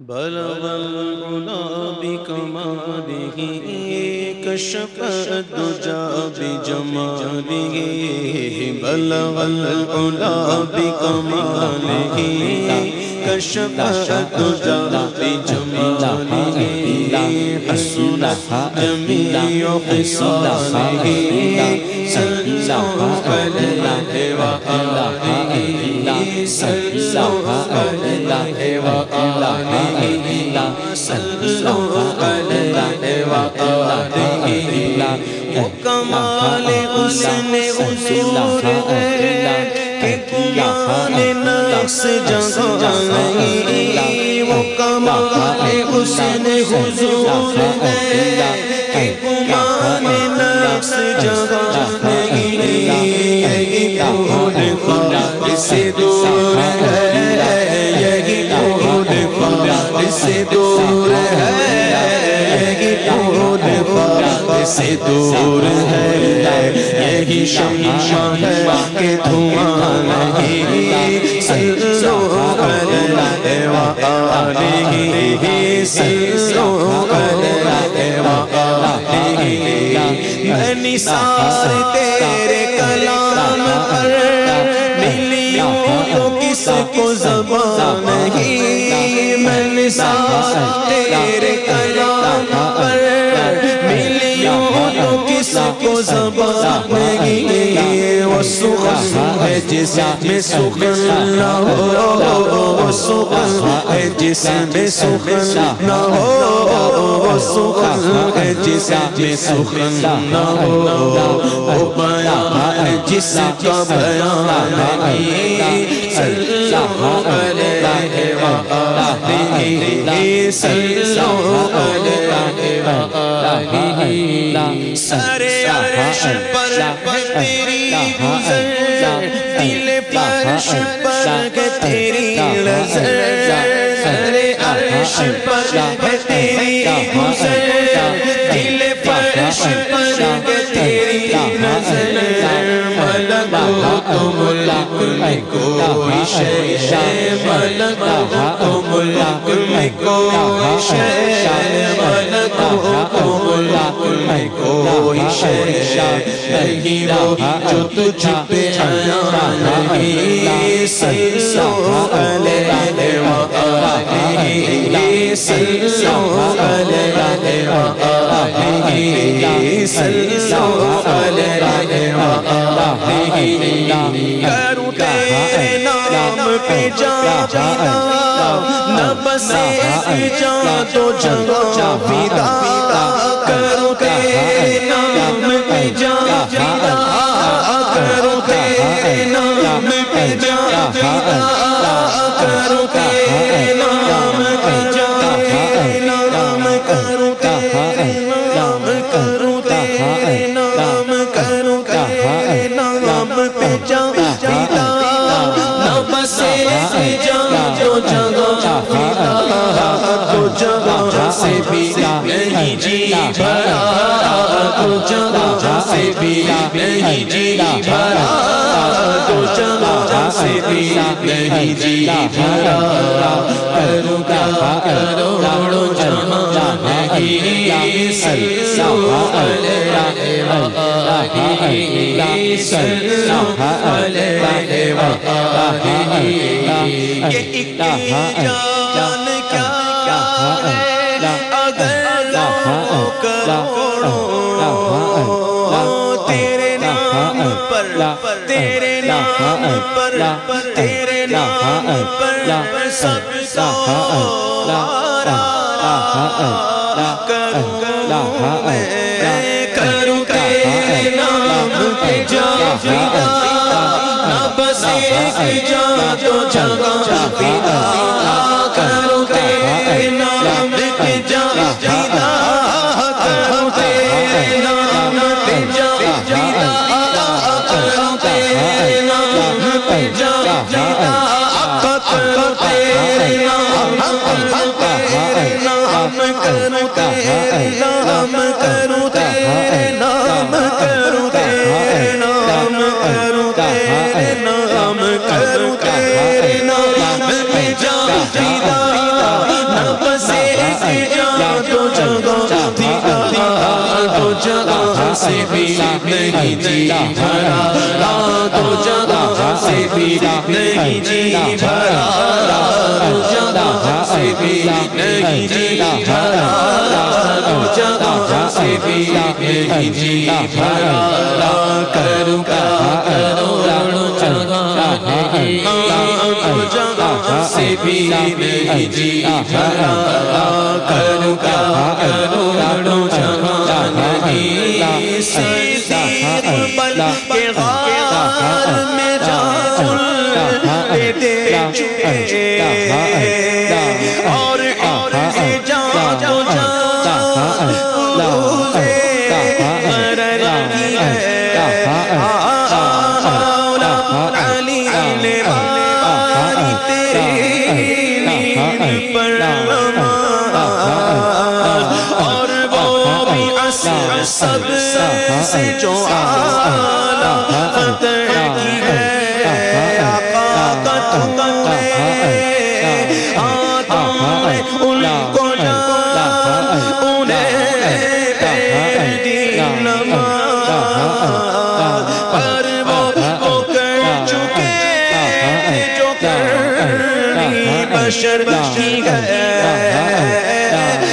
بلغ العلا بكماله كشف الدجى بجماله بلغ العلا بكماله كشف الدجى بجماله حسن جميع خصاله صلوا عليه وآله صلوا عليه وآله کمال اس نے حضور ہے کہ کمان نقص نہیں وہ کمال اس نے حضور ہے کہ کمان نقص یہی پھول خواہ سے دور ہے خواہ سے دور ہے یہی پھول خواہ سے دور ہے یہی شمع ہے کہ دھواں نہیں سلو علیہ وآلہ سلو علیہ وآلہ نثار تیرے کلام پر ملیوں تو کس کو زبان نہیں تیرے کلام پر ملیوں تو کس کو زبان نہیں وہ سخن ہے جس میں سخن نہ ہو۔ وہ سخن ہے جس میں سخن نہ ہو۔ وہ سخن ہے جس میں سخن نہ ہو۔ وہ بیان ہے جس کا بیان نہیں۔ صلو سارے عرش پر تیری گزر دل فرش پر ہے تیری نظر سارے عرش پر تیری گزر دل فرش پر ہے تیری نظر ملک تو ملک میں کوئی شے ملک تو کوئی میں نہیں جو تجھ پہ نہیں سلو علیہ وآلہ سلو علیہ وآلہ سلو علیہ وآلہ کروں تیرے پہ جا فیدا نہ بس ایک جا تو جگہ فیدا کروں تیرے نام پہ جا فیدا کروں تیرے نام پہ کروں تیرے نام پہ جا نام کروں تیرے نام کروں تیرے نام کروں تیرے نام پہ جا بھرا تو جگہ سے بھی نہیں جی بھرا تو جگہ سے بھی نہیں جی بھرا کرو کیا کرو روڑو جمع نہیں سلو علیہ وآلہ سلو علیہ وآلہ کہ ایک جان کیا ہے؟ کروڑوں تیرے نام پر تیرے نام پر تیرے نام پر سب سوارا کروں میں کروں تیرے نام پہ جا فیدا نہ بس ایک جا تو جگہ فیدا نہیں جی بھرا تو سے بھی نہیں جی بھرا تو سے بھی نہیں جی بھرا کروں کا کروں جگہ سے بھی نہیں جی بھرا کروں کا جگہ نہیں کے سب سے جو آلہ فتح کی ہے آقا کا تمہیں آدم ان کو انہیں پر وہ کر چکے جو کرنی بشر بشی گئے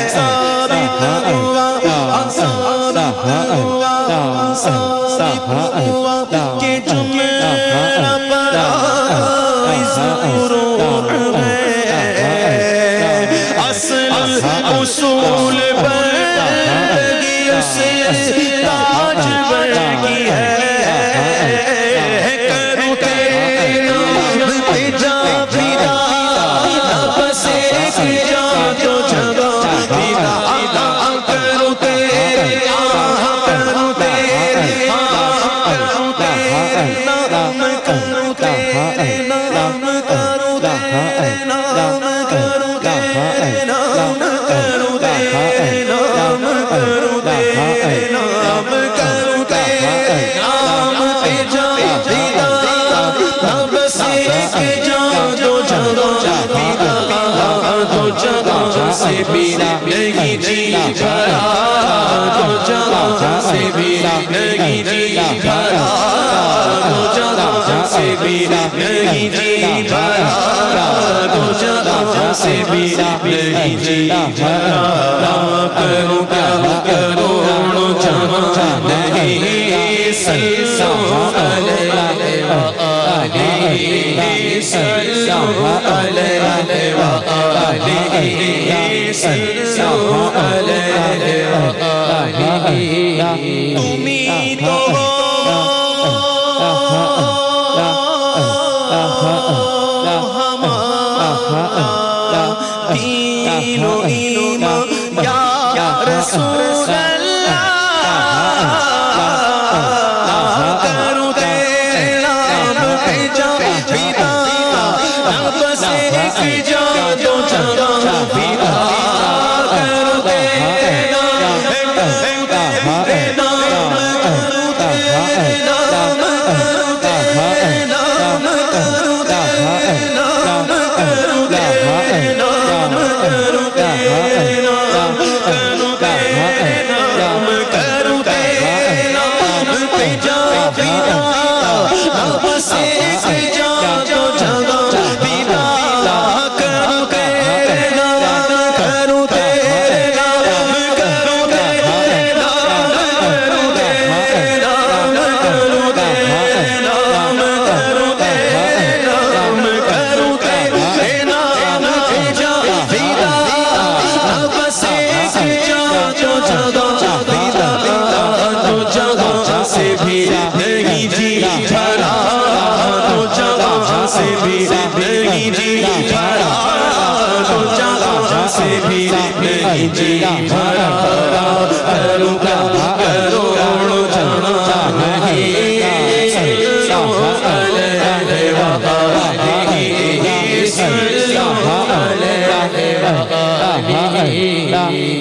سارا ہوا سارا ہوا سارا ہوا کہ جمعہ پڑا اس روح میں اصل اصول پر گیا سے نہیں جی بھرا تو جگہ سے بھی نہیں جی بھرا کروں کیا کروں جمع نہیں سلسو علیہ وآلہ سلسو علیہ وآلہ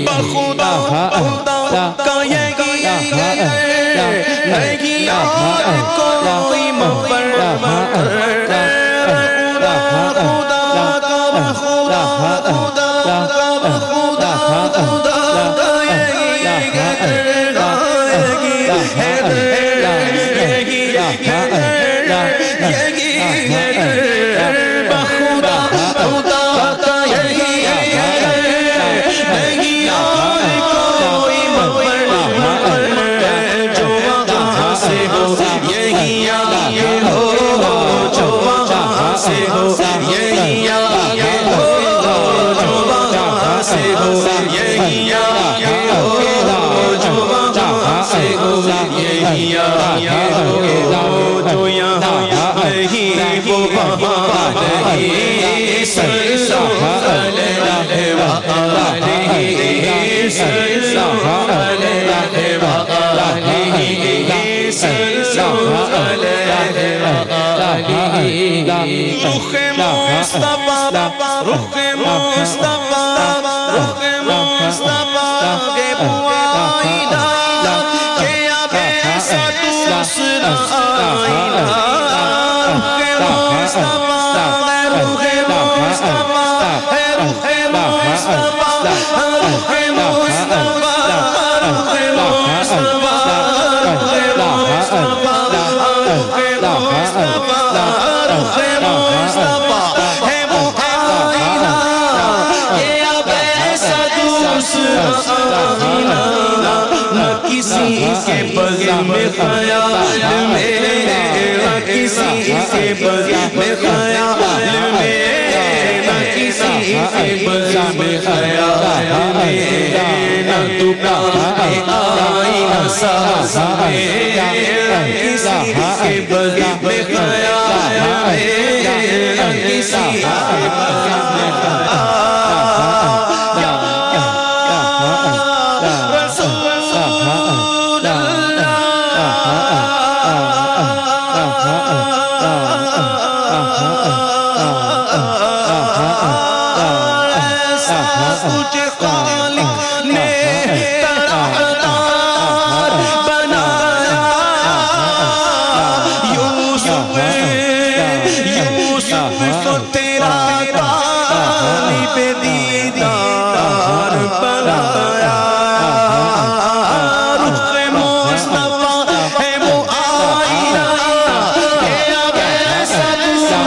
بخدا بخدا کا یہ گیا نہیں اور کوئی مفر خدا خدا کا بخدا خدا کا بخدا خدا کا یہ گیا ہے گیا ہے گیا روح مصطفیٰ روح مصطفیٰ روح مصطفیٰ خیال میں کسی سے بزم خیال میں نہ دکان آئی نہ ساز میں آ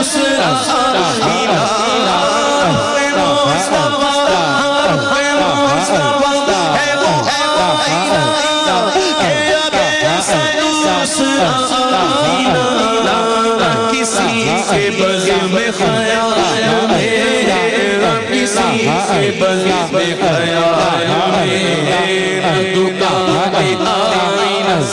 اسرا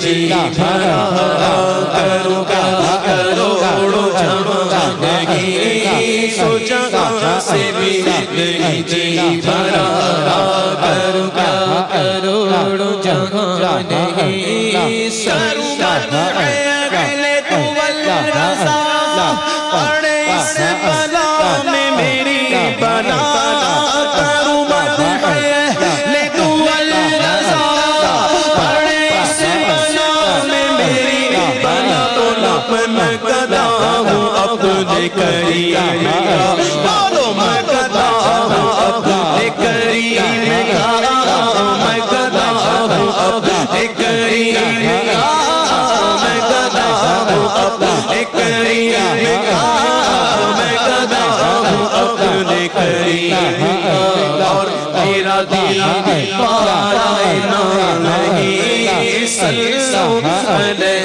جی کرو گا کروڑو زندگی سوچا سے بھی زندگی جی بھرا کرو گا میں کدا ہوں اپنے کریم کا